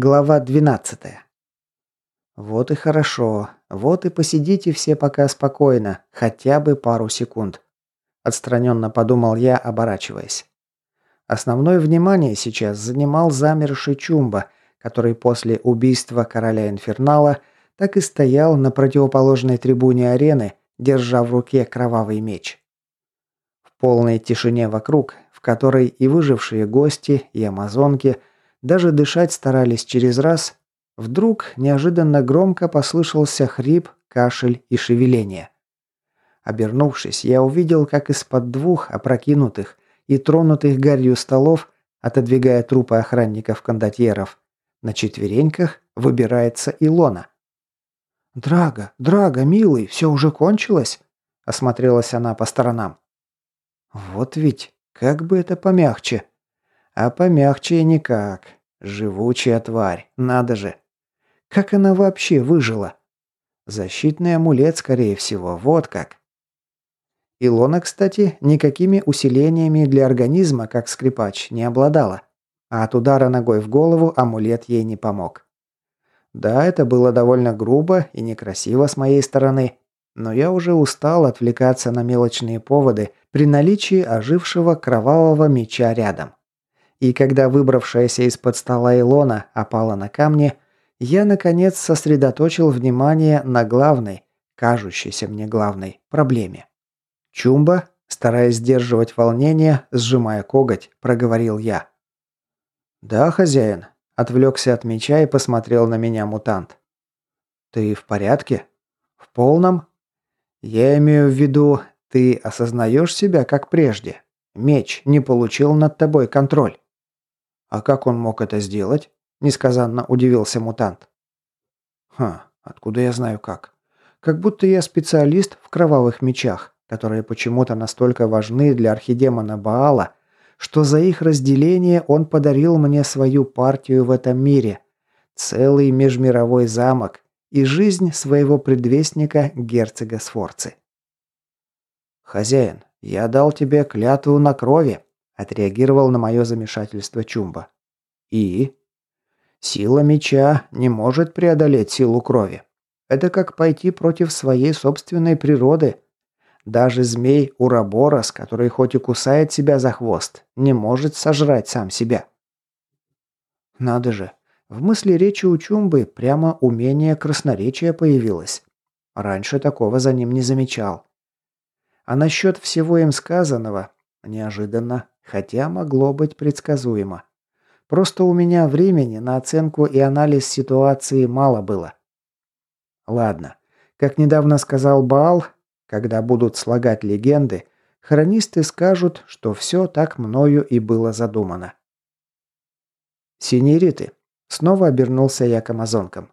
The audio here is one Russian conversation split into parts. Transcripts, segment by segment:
Глава 12. Вот и хорошо. Вот и посидите все пока спокойно, хотя бы пару секунд. Отстраненно подумал я, оборачиваясь. Основное внимание сейчас занимал замерший Чумба, который после убийства короля Инфернала так и стоял на противоположной трибуне арены, держа в руке кровавый меч. В полной тишине вокруг, в которой и выжившие гости, и амазонки – даже дышать старались через раз, вдруг неожиданно громко послышался хрип, кашель и шевеление. Обернувшись, я увидел, как из-под двух опрокинутых и тронутых гарью столов, отодвигая трупы охранников-кондотьеров, на четвереньках выбирается Илона. «Драга, Драга, милый, все уже кончилось?» – осмотрелась она по сторонам. «Вот ведь, как бы это помягче?» А помягче никак. Живучая тварь, надо же. Как она вообще выжила? Защитный амулет, скорее всего, вот как. Илона, кстати, никакими усилениями для организма, как скрипач, не обладала. А от удара ногой в голову амулет ей не помог. Да, это было довольно грубо и некрасиво с моей стороны, но я уже устал отвлекаться на мелочные поводы при наличии ожившего кровавого меча рядом. И когда выбравшаяся из-под стола Илона опала на камни, я, наконец, сосредоточил внимание на главной, кажущейся мне главной, проблеме. Чумба, стараясь сдерживать волнение, сжимая коготь, проговорил я. «Да, хозяин», – отвлекся от меча и посмотрел на меня мутант. «Ты в порядке? В полном? Я имею в виду, ты осознаешь себя как прежде? Меч не получил над тобой контроль». «А как он мог это сделать?» – несказанно удивился мутант. «Ха, откуда я знаю как? Как будто я специалист в кровавых мечах, которые почему-то настолько важны для архидемона Баала, что за их разделение он подарил мне свою партию в этом мире, целый межмировой замок и жизнь своего предвестника герцога Сфорцы. «Хозяин, я дал тебе клятву на крови», Отреагировал на мое замешательство Чумба. И? Сила меча не может преодолеть силу крови. Это как пойти против своей собственной природы. Даже змей Ураборос, который хоть и кусает себя за хвост, не может сожрать сам себя. Надо же, в мысли речи у Чумбы прямо умение красноречия появилось. Раньше такого за ним не замечал. А насчет всего им сказанного, неожиданно Хотя могло быть предсказуемо. Просто у меня времени на оценку и анализ ситуации мало было. Ладно. Как недавно сказал Баал, когда будут слагать легенды, хронисты скажут, что все так мною и было задумано. «Синериты», — снова обернулся я к амазонкам.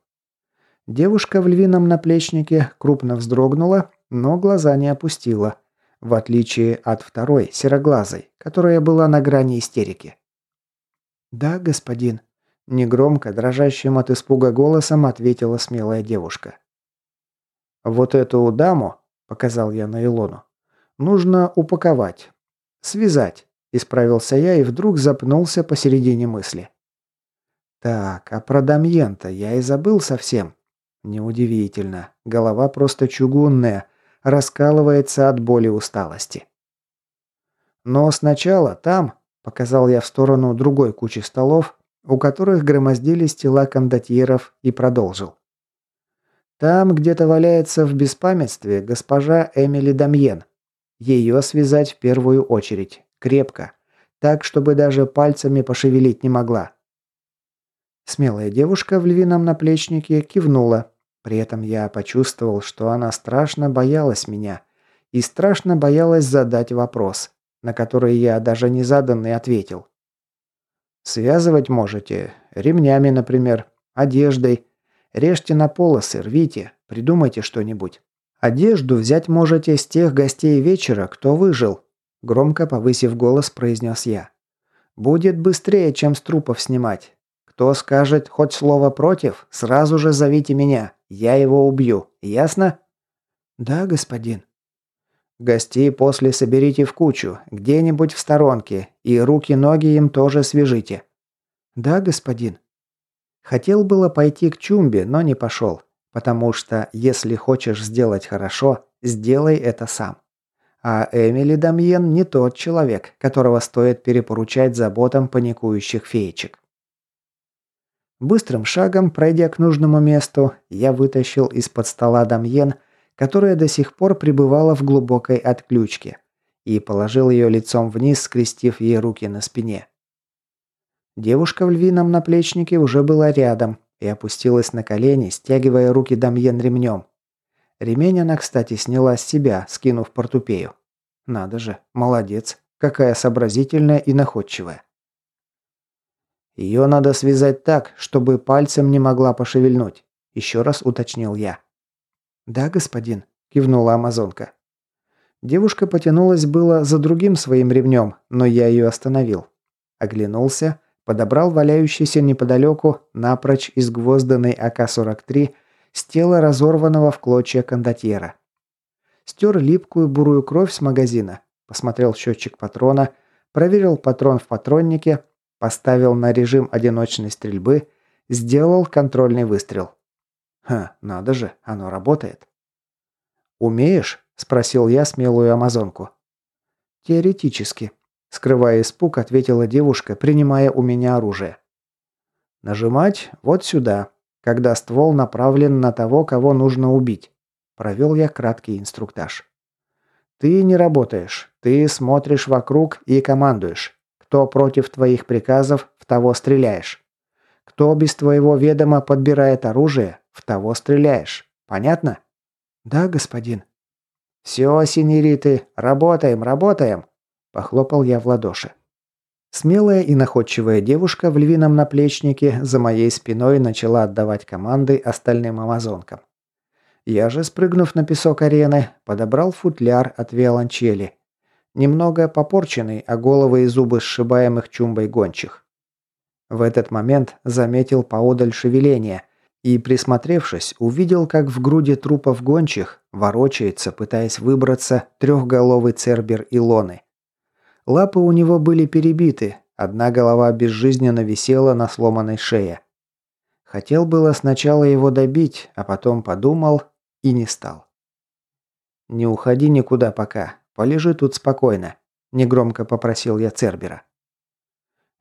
Девушка в львином наплечнике крупно вздрогнула, но глаза не опустила в отличие от второй, сероглазой, которая была на грани истерики. «Да, господин», – негромко, дрожащим от испуга голосом ответила смелая девушка. «Вот эту даму», – показал я на Илону, – «нужно упаковать. Связать», – исправился я и вдруг запнулся посередине мысли. «Так, а про Дамьента я и забыл совсем». Неудивительно. Голова просто чугунная, раскалывается от боли усталости. Но сначала там, показал я в сторону другой кучи столов, у которых громоздились тела кондотьеров, и продолжил. Там где-то валяется в беспамятстве госпожа Эмили Дамьен. Ее связать в первую очередь, крепко, так, чтобы даже пальцами пошевелить не могла. Смелая девушка в львином наплечнике кивнула, при этом я почувствовал, что она страшно боялась меня и страшно боялась задать вопрос, на который я даже не заданный ответил. Связывать можете, ремнями, например, одеждой. Режьте на полосы, рвите, придумайте что-нибудь. Одежду взять можете с тех гостей вечера, кто выжил, громко повысив голос, произнес я. Будет быстрее, чем с трупов снимать. Кто скажет хоть слово против, сразу же зовите меня. Я его убью. Ясно? Да, господин. Гостей после соберите в кучу, где-нибудь в сторонке, и руки-ноги им тоже свяжите. Да, господин. Хотел было пойти к Чумбе, но не пошел, потому что если хочешь сделать хорошо, сделай это сам. А Эмили Дамьен не тот человек, которого стоит перепоручать заботам паникующих феечек. Быстрым шагом, пройдя к нужному месту, я вытащил из-под стола Дамьен, которая до сих пор пребывала в глубокой отключке, и положил ее лицом вниз, скрестив ей руки на спине. Девушка в львином наплечнике уже была рядом и опустилась на колени, стягивая руки Дамьен ремнем. Ремень она, кстати, сняла с себя, скинув портупею. Надо же, молодец, какая сообразительная и находчивая. Ее надо связать так, чтобы пальцем не могла пошевельнуть, еще раз уточнил я. Да, господин, кивнула амазонка. Девушка потянулась было за другим своим ремнем, но я ее остановил. Оглянулся подобрал валяющийся неподалеку напрочь изгвозданный АК-43 с тела разорванного в клочья кондотьера. Стер липкую бурую кровь с магазина, посмотрел счетчик патрона, проверил патрон в патроннике, поставил на режим одиночной стрельбы, сделал контрольный выстрел. Ха, надо же, оно работает. «Умеешь?» – спросил я смелую амазонку. «Теоретически», Скрывая испуг, ответила девушка, принимая у меня оружие. «Нажимать вот сюда, когда ствол направлен на того, кого нужно убить», провел я краткий инструктаж. «Ты не работаешь, ты смотришь вокруг и командуешь. Кто против твоих приказов, в того стреляешь. Кто без твоего ведома подбирает оружие, в того стреляешь. Понятно?» «Да, господин». «Все, синериты, работаем, работаем!» Похлопал я в ладоши. Смелая и находчивая девушка в львином наплечнике за моей спиной начала отдавать команды остальным амазонкам. Я же, спрыгнув на песок арены, подобрал футляр от виолончели. Немного попорченный, а головы и зубы сшибаемых чумбой гончих. В этот момент заметил поодаль шевеление и, присмотревшись, увидел, как в груди трупов гончих ворочается, пытаясь выбраться, трехголовый цербер Илоны. Лапы у него были перебиты, одна голова безжизненно висела на сломанной шее. Хотел было сначала его добить, а потом подумал и не стал. «Не уходи никуда пока, полежи тут спокойно», – негромко попросил я Цербера.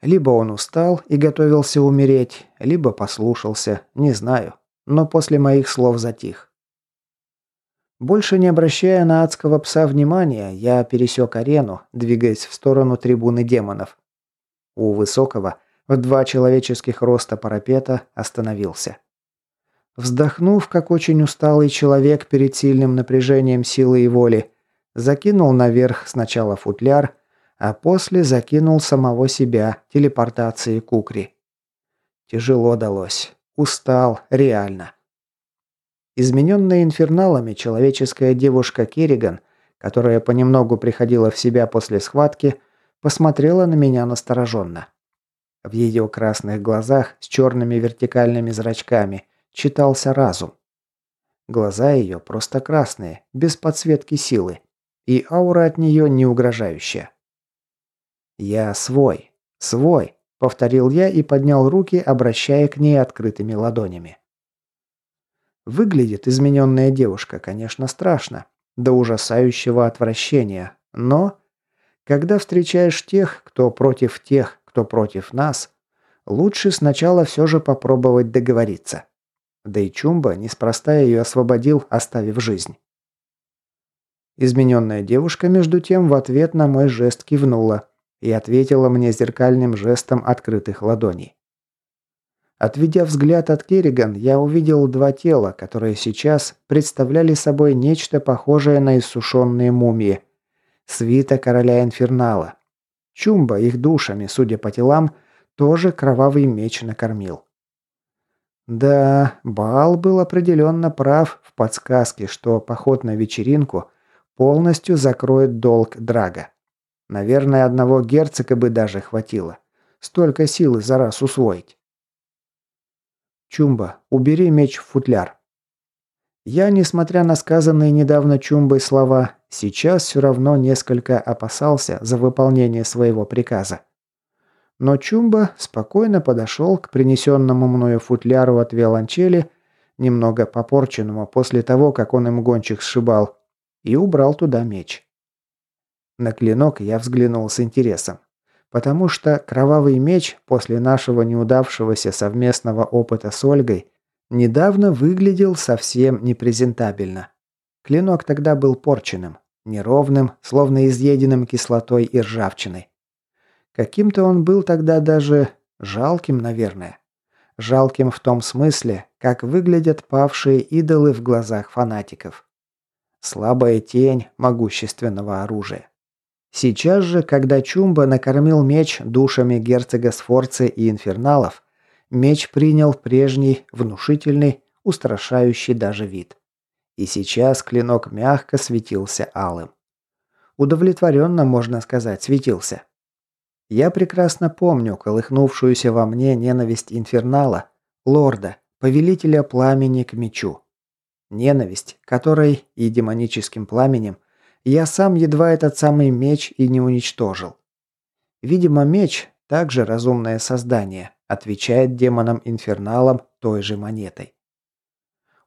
Либо он устал и готовился умереть, либо послушался, не знаю, но после моих слов затих. Больше не обращая на адского пса внимания, я пересек арену, двигаясь в сторону трибуны демонов. У высокого, в два человеческих роста парапета, остановился. Вздохнув, как очень усталый человек перед сильным напряжением силы и воли, закинул наверх сначала футляр, а после закинул самого себя телепортацией кукри. Тяжело далось. Устал, реально. Измененная инферналами человеческая девушка Керриган, которая понемногу приходила в себя после схватки, посмотрела на меня настороженно. В ее красных глазах с черными вертикальными зрачками читался разум. Глаза ее просто красные, без подсветки силы, и аура от нее не угрожающая. «Я свой, свой», — повторил я и поднял руки, обращая к ней открытыми ладонями. Выглядит измененная девушка, конечно, страшно, до ужасающего отвращения, но... Когда встречаешь тех, кто против тех, кто против нас, лучше сначала все же попробовать договориться. Да и Чумба неспроста ее освободил, оставив жизнь. Измененная девушка, между тем, в ответ на мой жест кивнула и ответила мне зеркальным жестом открытых ладоней. Отведя взгляд от Керриган, я увидел два тела, которые сейчас представляли собой нечто похожее на иссушенные мумии. Свита короля Инфернала. Чумба их душами, судя по телам, тоже кровавый меч накормил. Да, Баал был определенно прав в подсказке, что поход на вечеринку полностью закроет долг Драга. Наверное, одного герцога бы даже хватило. Столько силы за раз усвоить. «Чумба, убери меч в футляр». Я, несмотря на сказанные недавно Чумбой слова, сейчас все равно несколько опасался за выполнение своего приказа. Но Чумба спокойно подошел к принесенному мною футляру от виолончели, немного попорченному после того, как он им гончих сшибал, и убрал туда меч. На клинок я взглянул с интересом, потому что кровавый меч после нашего неудавшегося совместного опыта с Ольгой недавно выглядел совсем непрезентабельно. Клинок тогда был порченным, неровным, словно изъеденным кислотой и ржавчиной. Каким-то он был тогда даже жалким, наверное. Жалким в том смысле, как выглядят павшие идолы в глазах фанатиков. Слабая тень могущественного оружия. Сейчас же, когда Чумба накормил меч душами герцога Сфорцы и инферналов, меч принял прежний, внушительный, устрашающий даже вид. И сейчас клинок мягко светился алым. Удовлетворенно, можно сказать, светился. Я прекрасно помню колыхнувшуюся во мне ненависть инфернала, лорда, повелителя пламени к мечу. Ненависть, которой и демоническим пламенем я сам едва этот самый меч и не уничтожил. Видимо, меч, также разумное создание, отвечает демонам-инферналам той же монетой.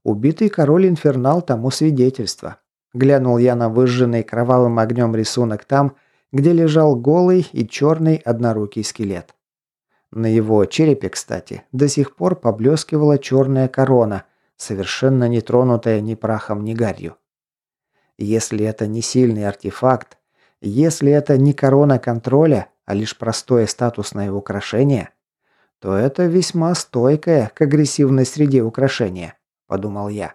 Убитый король инфернал тому свидетельство. Глянул я на выжженный кровавым огнем рисунок там, где лежал голый и черный однорукий скелет. На его черепе, кстати, до сих пор поблескивала черная корона, совершенно не тронутая ни прахом, ни гарью. Если это не сильный артефакт, если это не корона контроля, а лишь простое статусное украшение, то это весьма стойкое к агрессивной среде украшение, подумал я.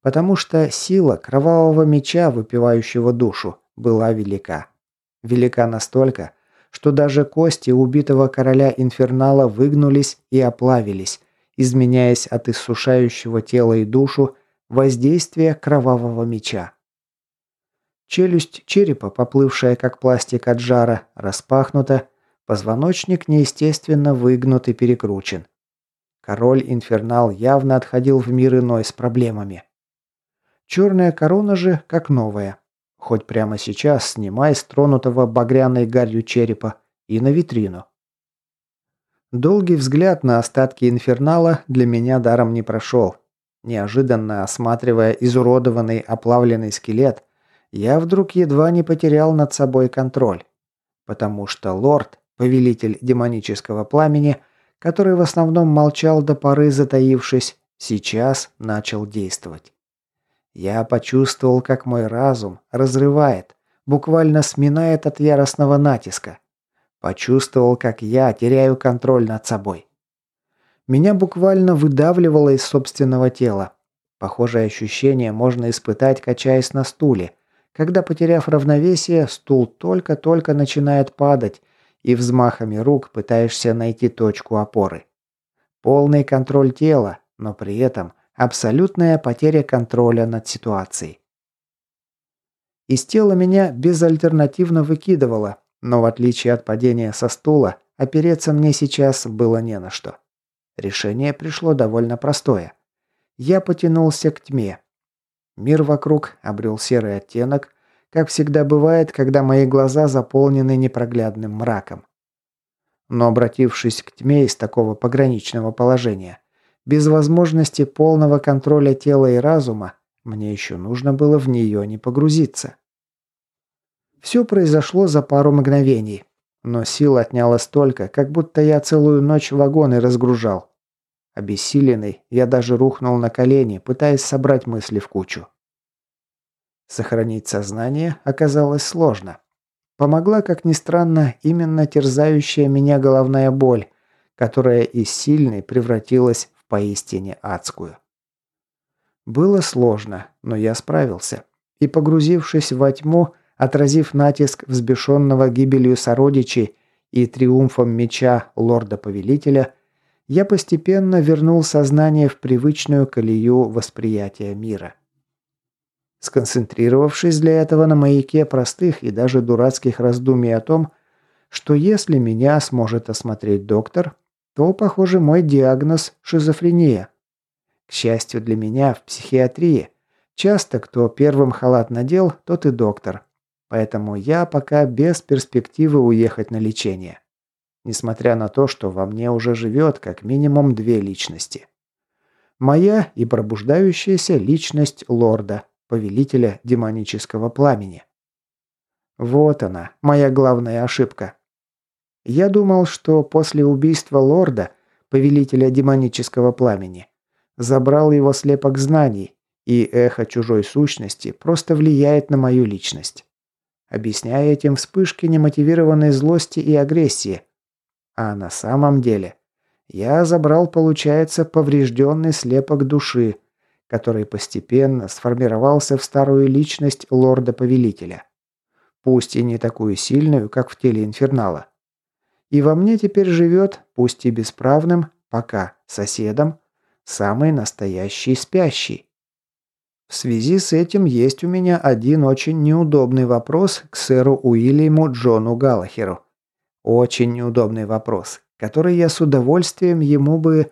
Потому что сила кровавого меча, выпивающего душу, была велика. Велика настолько, что даже кости убитого короля Инфернала выгнулись и оплавились, изменяясь от иссушающего тела и душу воздействия кровавого меча. Челюсть черепа, поплывшая как пластик от жара, распахнута, позвоночник неестественно выгнут и перекручен. Король Инфернал явно отходил в мир иной с проблемами. Черная корона же как новая, Хоть прямо сейчас снимай с тронутого багряной гарью черепа и на витрину. Долгий взгляд на остатки инфернала для меня даром не прошел. Неожиданно осматривая изуродованный оплавленный скелет, я вдруг едва не потерял над собой контроль. Потому что лорд, повелитель демонического пламени, который в основном молчал до поры затаившись, сейчас начал действовать. Я почувствовал, как мой разум разрывает, буквально сминает от яростного натиска. Почувствовал, как я теряю контроль над собой. Меня буквально выдавливало из собственного тела. Похожее ощущение можно испытать, качаясь на стуле, когда, потеряв равновесие, стул только-только начинает падать, и взмахами рук пытаешься найти точку опоры. Полный контроль тела, но при этом Абсолютная потеря контроля над ситуацией. Из тела меня безальтернативно выкидывало, но в отличие от падения со стула, опереться мне сейчас было не на что. Решение пришло довольно простое. Я потянулся к тьме. Мир вокруг обрел серый оттенок, как всегда бывает, когда мои глаза заполнены непроглядным мраком. Но обратившись к тьме из такого пограничного положения, без возможности полного контроля тела и разума, мне еще нужно было в нее не погрузиться. Все произошло за пару мгновений, но сил отняло столько, как будто я целую ночь вагоны разгружал. Обессиленный, я даже рухнул на колени, пытаясь собрать мысли в кучу. Сохранить сознание оказалось сложно. Помогла, как ни странно, именно терзающая меня головная боль, которая из сильной превратилась поистине адскую. Было сложно, но я справился. И погрузившись во тьму, отразив натиск взбешенного гибелью сородичей и триумфом меча лорда-повелителя, я постепенно вернул сознание в привычную колею восприятия мира. Сконцентрировавшись для этого на маяке простых и даже дурацких раздумий о том, что если меня сможет осмотреть доктор, то, похоже, мой диагноз – шизофрения. К счастью для меня, в психиатрии часто кто первым халат надел, тот и доктор. Поэтому я пока без перспективы уехать на лечение. несмотря на то, что во мне уже живет как минимум две личности. Моя и пробуждающаяся личность лорда, повелителя демонического пламени. Вот она, моя главная ошибка. Я думал, что после убийства лорда, повелителя демонического пламени, забрал его слепок знаний, и эхо чужой сущности просто влияет на мою личность, объясняя этим вспышки немотивированной злости и агрессии. А на самом деле я забрал, получается, поврежденный слепок души, который постепенно сформировался в старую личность лорда-повелителя. Пусть и не такую сильную, как в теле Инфернала. И во мне теперь живет, пусть и бесправным, пока соседом, самый настоящий спящий. В связи с этим есть у меня один очень неудобный вопрос к сэру Уильяму Джону Галлахеру. Очень неудобный вопрос, который я с удовольствием ему бы...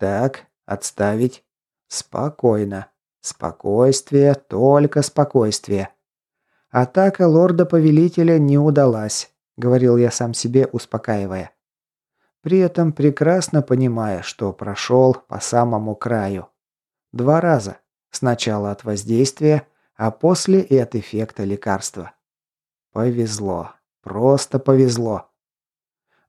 Так, отставить. Спокойно. Спокойствие, только спокойствие. Атака лорда-повелителя не удалась, говорил я сам себе, успокаивая. При этом прекрасно понимая, что прошел по самому краю. Два раза. Сначала от воздействия, а после и от эффекта лекарства. Повезло. Просто повезло.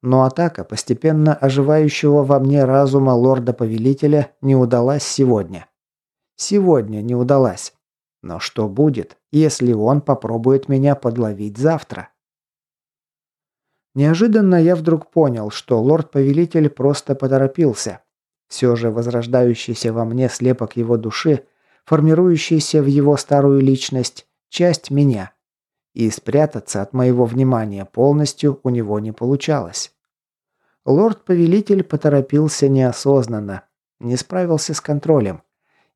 Но атака постепенно оживающего во мне разума лорда-повелителя не удалась сегодня. Сегодня не удалась. Но что будет, если он попробует меня подловить завтра? Неожиданно я вдруг понял, что лорд-повелитель просто поторопился. Все же возрождающийся во мне слепок его души, формирующийся в его старую личность, часть меня – и спрятаться от моего внимания полностью у него не получалось. Лорд-повелитель поторопился неосознанно, не справился с контролем,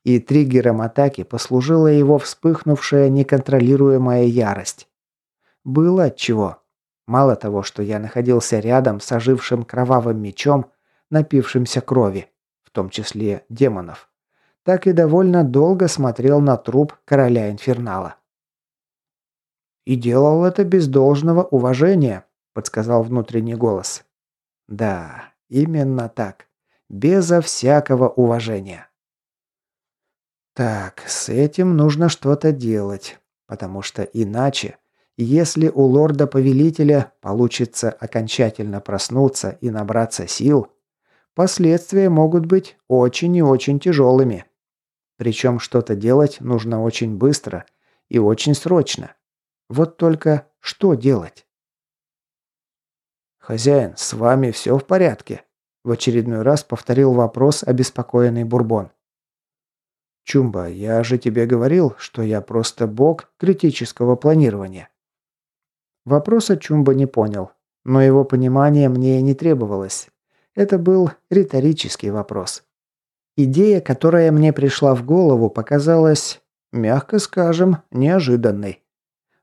и триггером атаки послужила его вспыхнувшая неконтролируемая ярость. Было отчего. Мало того, что я находился рядом с ожившим кровавым мечом, напившимся крови, в том числе демонов, так и довольно долго смотрел на труп короля Инфернала. «И делал это без должного уважения», – подсказал внутренний голос. «Да, именно так. Безо всякого уважения». Так, с этим нужно что-то делать, потому что иначе, если у лорда-повелителя получится окончательно проснуться и набраться сил, последствия могут быть очень и очень тяжелыми. Причем что-то делать нужно очень быстро и очень срочно. Вот только что делать? «Хозяин, с вами все в порядке?» В очередной раз повторил вопрос обеспокоенный Бурбон. «Чумба, я же тебе говорил, что я просто бог критического планирования». Вопроса Чумба не понял, но его понимание мне не требовалось. Это был риторический вопрос. Идея, которая мне пришла в голову, показалась, мягко скажем, неожиданной.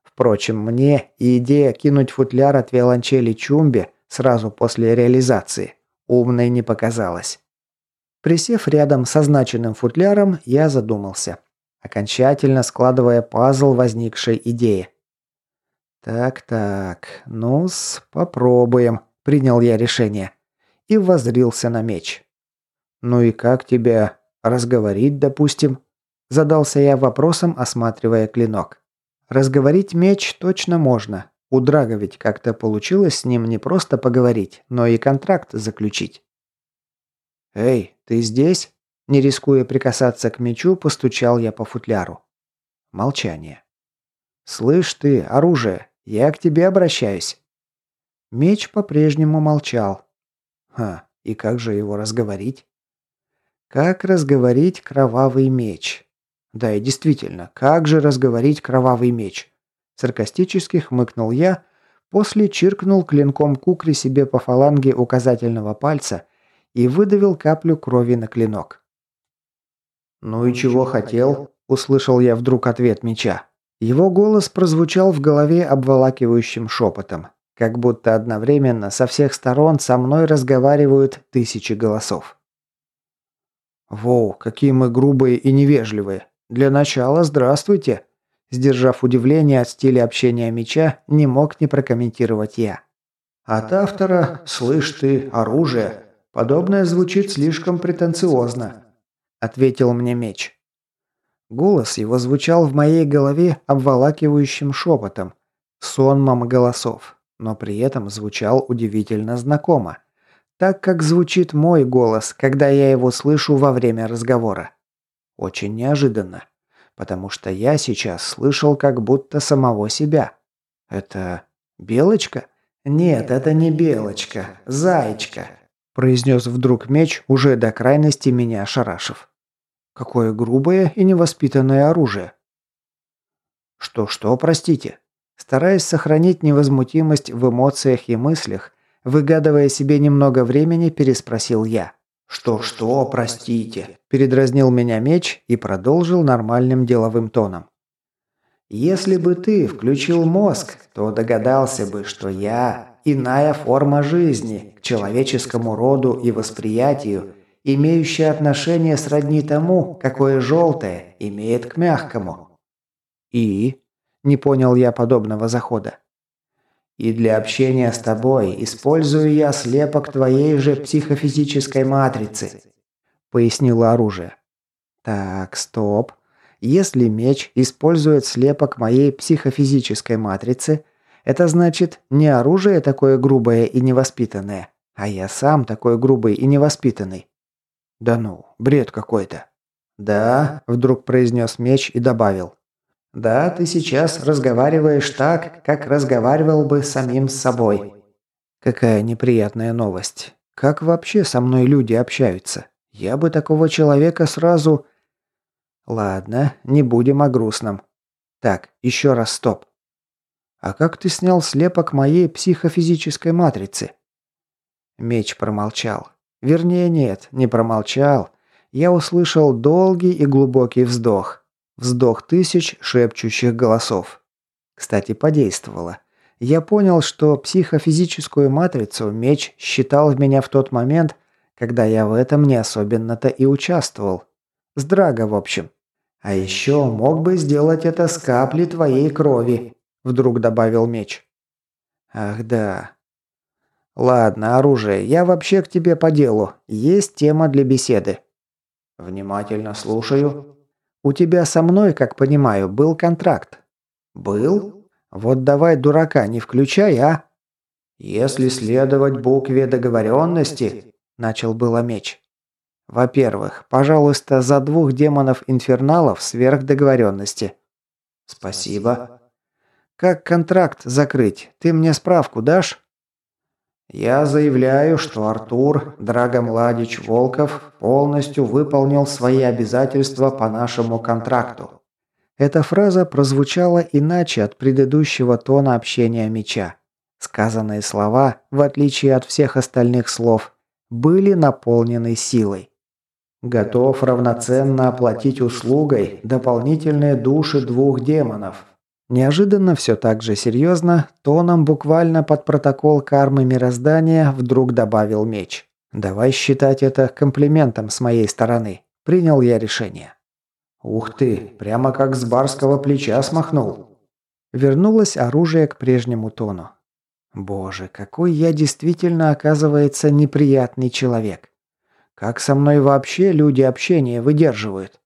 Впрочем, мне и идея кинуть футляр от виолончели Чумби сразу после реализации умной не показалась. Присев рядом с означенным футляром, я задумался, окончательно складывая пазл возникшей идеи. «Так-так, ну-с, попробуем», — принял я решение. И воззрился на меч. «Ну и как тебя разговорить, допустим?» Задался я вопросом, осматривая клинок. Разговорить меч точно можно. У Драга ведь как-то получилось с ним не просто поговорить, но и контракт заключить. «Эй, ты здесь?» Не рискуя прикасаться к мечу, постучал я по футляру. Молчание. «Слышь ты, оружие, я к тебе обращаюсь». Меч по-прежнему молчал. Ха, и как же его разговорить? Как разговорить кровавый меч? Да и действительно, как же разговорить кровавый меч? Саркастически хмыкнул я, после чиркнул клинком кукри себе по фаланге указательного пальца и выдавил каплю крови на клинок. «Ну и чего хотел?» – услышал я вдруг ответ меча. Его голос прозвучал в голове обволакивающим шепотом, как будто одновременно со всех сторон со мной разговаривают тысячи голосов. «Воу, какие мы грубые и невежливые!» Для начала здравствуйте. Сдержав удивление от стиля общения меча, не мог не прокомментировать я. От автора «Слышь ты, оружие» подобное звучит слишком претенциозно», – ответил мне меч. Голос его звучал в моей голове обволакивающим шепотом, сонмом голосов, но при этом звучал удивительно знакомо, так как звучит мой голос, когда я его слышу во время разговора. Очень неожиданно, потому что я сейчас слышал как будто самого себя. Это Белочка? «Нет, это не белочка, зайчка», – произнес вдруг меч, уже до крайности меня ошарашив. «Какое грубое и невоспитанное оружие!» «Что-что, простите?» Стараясь сохранить невозмутимость в эмоциях и мыслях, выгадывая себе немного времени, переспросил я. «Что-что, простите?» – передразнил меня меч и продолжил нормальным деловым тоном. Если бы ты включил мозг, то догадался бы, что я – иная форма жизни, к человеческому роду и восприятию, имеющая отношение сродни тому, какое желтое имеет к мягкому. И? Не понял я подобного захода. И для общения с тобой использую я слепок твоей же психофизической матрицы, пояснило оружие. Так, стоп. Если меч использует слепок моей психофизической матрицы, это значит не оружие такое грубое и невоспитанное, а я сам такой грубый и невоспитанный. Да ну, бред какой-то. Да, вдруг произнес меч и добавил. Да, ты сейчас разговариваешь так, как разговаривал бы самим с собой. Какая неприятная новость. Как вообще со мной люди общаются? Я бы такого человека сразу Ладно, не будем о грустном. Так, еще раз стоп. А как ты снял слепок моей психофизической матрицы? Меч промолчал. Вернее, нет, не промолчал. Я услышал долгий и глубокий вздох. Вздох тысяч шепчущих голосов. Кстати, подействовало. Я понял, что психофизическую матрицу меч считал в меня в тот момент, когда я в этом не особенно-то и участвовал. С Драго, в общем. А еще мог бы сделать это с капли твоей крови, вдруг добавил меч. Ах да. Ладно, оружие, я вообще к тебе по делу. Есть тема для беседы. Внимательно слушаю. У тебя со мной, как понимаю, был контракт. Был? Вот давай дурака не включай, а? Если следовать букве договоренности, начал было меч. Во-первых, пожалуйста, за двух демонов-инферналов сверх договоренности. Спасибо. Как контракт закрыть? Ты мне справку дашь? Я заявляю, что Артур Драгомладич Волков полностью выполнил свои обязательства по нашему контракту. Эта фраза прозвучала иначе от предыдущего тона общения меча. Сказанные слова, в отличие от всех остальных слов, были наполнены силой. Готов равноценно оплатить услугой дополнительные души двух демонов. Неожиданно все так же серьезно, тоном буквально под протокол кармы мироздания вдруг добавил меч. Давай считать это комплиментом с моей стороны. Принял я решение. Ух ты, прямо как с барского плеча смахнул. Вернулось оружие к прежнему тону. Боже, какой я действительно, оказывается, неприятный человек. Как со мной вообще люди общение выдерживают?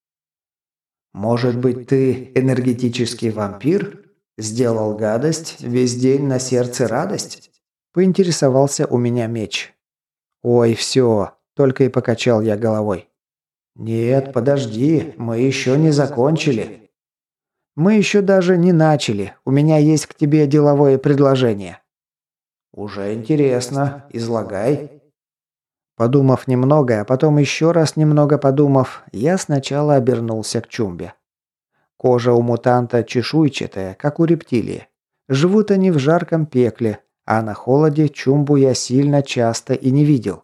Может быть, ты энергетический вампир? Сделал гадость, весь день на сердце радость? Поинтересовался у меня меч. Ой, все, только и покачал я головой. Нет, подожди, мы еще не закончили. Мы еще даже не начали. У меня есть к тебе деловое предложение. Уже интересно, излагай. Подумав немного, а потом еще раз немного подумав, я сначала обернулся к Чумбе. Кожа у мутанта чешуйчатая, как у рептилии. Живут они в жарком пекле, а на холоде Чумбу я сильно часто и не видел.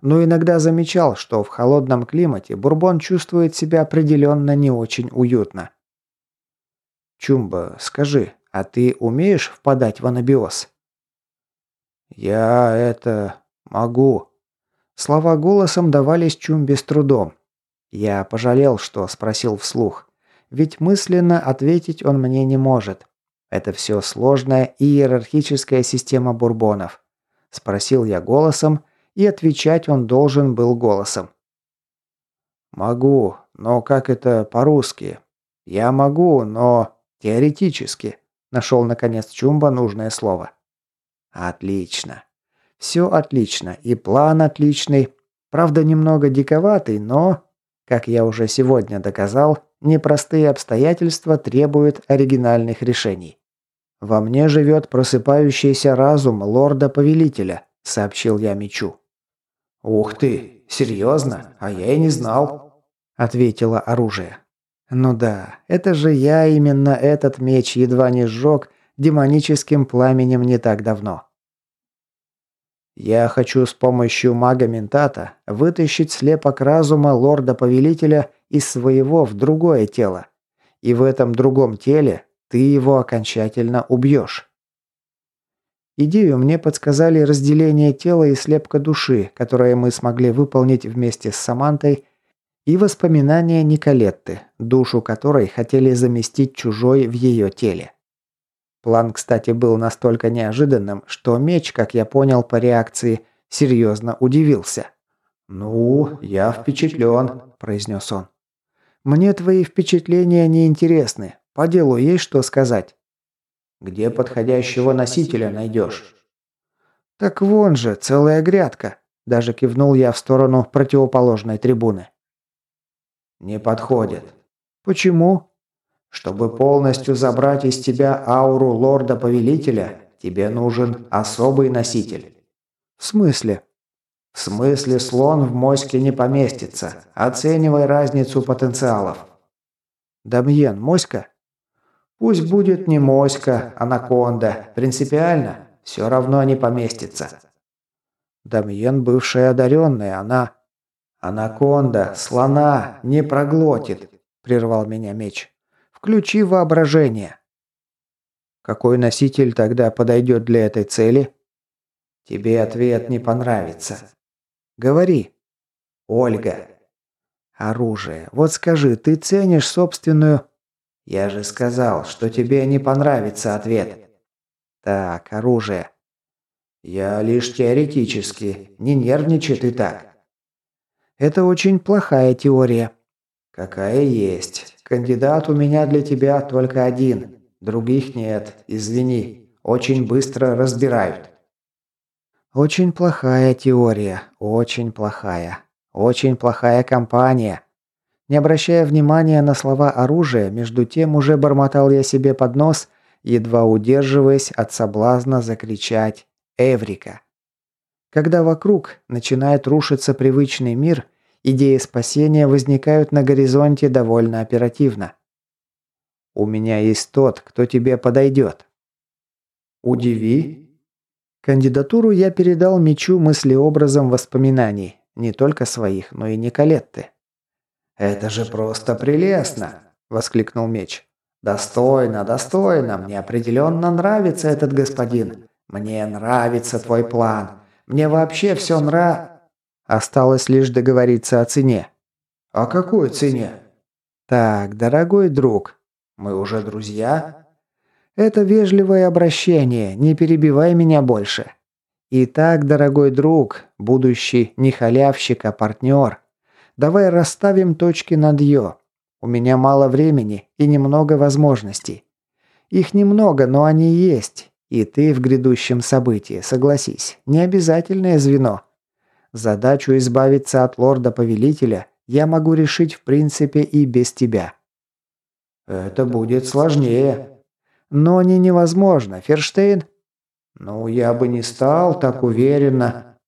Но иногда замечал, что в холодном климате Бурбон чувствует себя определенно не очень уютно. «Чумба, скажи, а ты умеешь впадать в анабиоз?» «Я это... могу», Слова голосом давались Чумбе с трудом. Я пожалел, что спросил вслух. Ведь мысленно ответить он мне не может. Это все сложная иерархическая система бурбонов. Спросил я голосом, и отвечать он должен был голосом. «Могу, но как это по-русски? Я могу, но теоретически», – нашел наконец Чумба нужное слово. «Отлично. Все отлично, и план отличный. Правда, немного диковатый, но, как я уже сегодня доказал, непростые обстоятельства требуют оригинальных решений. Во мне живет просыпающийся разум лорда-повелителя, сообщил я мечу. Ух ты, серьезно? А я и не знал, ответило оружие. Ну да, это же я именно этот меч едва не сжег демоническим пламенем не так давно. Я хочу с помощью мага-ментата вытащить слепок разума лорда-повелителя из своего в другое тело. И в этом другом теле ты его окончательно убьешь. Идею мне подсказали разделение тела и слепка души, которое мы смогли выполнить вместе с Самантой, и воспоминания Николетты, душу которой хотели заместить чужой в ее теле. План, кстати, был настолько неожиданным, что меч, как я понял по реакции, серьезно удивился. «Ну, я впечатлен», – произнес он. «Мне твои впечатления не интересны. По делу есть что сказать?» «Где подходящего носителя найдешь?» «Так вон же, целая грядка», – даже кивнул я в сторону противоположной трибуны. «Не подходит». «Почему?» Чтобы полностью забрать из тебя ауру лорда-повелителя, тебе нужен особый носитель. В смысле? В смысле слон в моське не поместится. Оценивай разницу потенциалов. Дамьен, моська? Пусть будет не моська, анаконда. Принципиально, все равно не поместится. Дамьен бывшая одаренная, она... Анаконда, слона, не проглотит, прервал меня меч. Включи воображение. Какой носитель тогда подойдет для этой цели? Тебе ответ не понравится. Говори. Ольга. Оружие. Вот скажи, ты ценишь собственную... Я же сказал, что тебе не понравится ответ. Так, оружие. Я лишь теоретически. Не нервничай ты так. Это очень плохая теория. Какая есть. Кандидат у меня для тебя только один. Других нет, извини. Очень быстро разбирают. Очень плохая теория, очень плохая. Очень плохая компания. Не обращая внимания на слова оружия, между тем уже бормотал я себе под нос, едва удерживаясь от соблазна закричать «Эврика!». Когда вокруг начинает рушиться привычный мир, Идеи спасения возникают на горизонте довольно оперативно. У меня есть тот, кто тебе подойдет. Удиви. Кандидатуру я передал мечу мыслеобразом воспоминаний, не только своих, но и Николетты. «Это же просто прелестно!» – воскликнул меч. «Достойно, достойно! Мне определенно нравится этот господин. Мне нравится твой план. Мне вообще все нравится...» Осталось лишь договориться о цене. О какой цене? Так, дорогой друг, мы уже друзья? Это вежливое обращение, не перебивай меня больше. Итак, дорогой друг, будущий не халявщик, а партнер, давай расставим точки над «ё». У меня мало времени и немного возможностей. Их немного, но они есть. И ты в грядущем событии, согласись, не обязательное звено – Задачу избавиться от лорда-повелителя я могу решить в принципе и без тебя. Это будет сложнее. Но не невозможно, Ферштейн. Ну, я бы не стал так уверенно.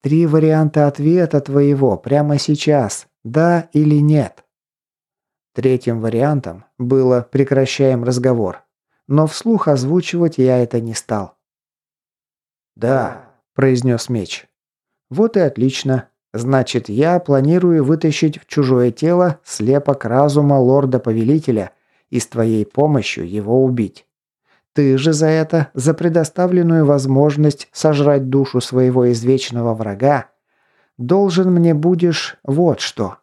Три варианта ответа твоего прямо сейчас. Да или нет. Третьим вариантом было «прекращаем разговор». Но вслух озвучивать я это не стал. «Да», – произнес меч. Вот и отлично. Значит, я планирую вытащить в чужое тело слепок разума лорда-повелителя и с твоей помощью его убить. Ты же за это, за предоставленную возможность сожрать душу своего извечного врага, должен мне будешь вот что.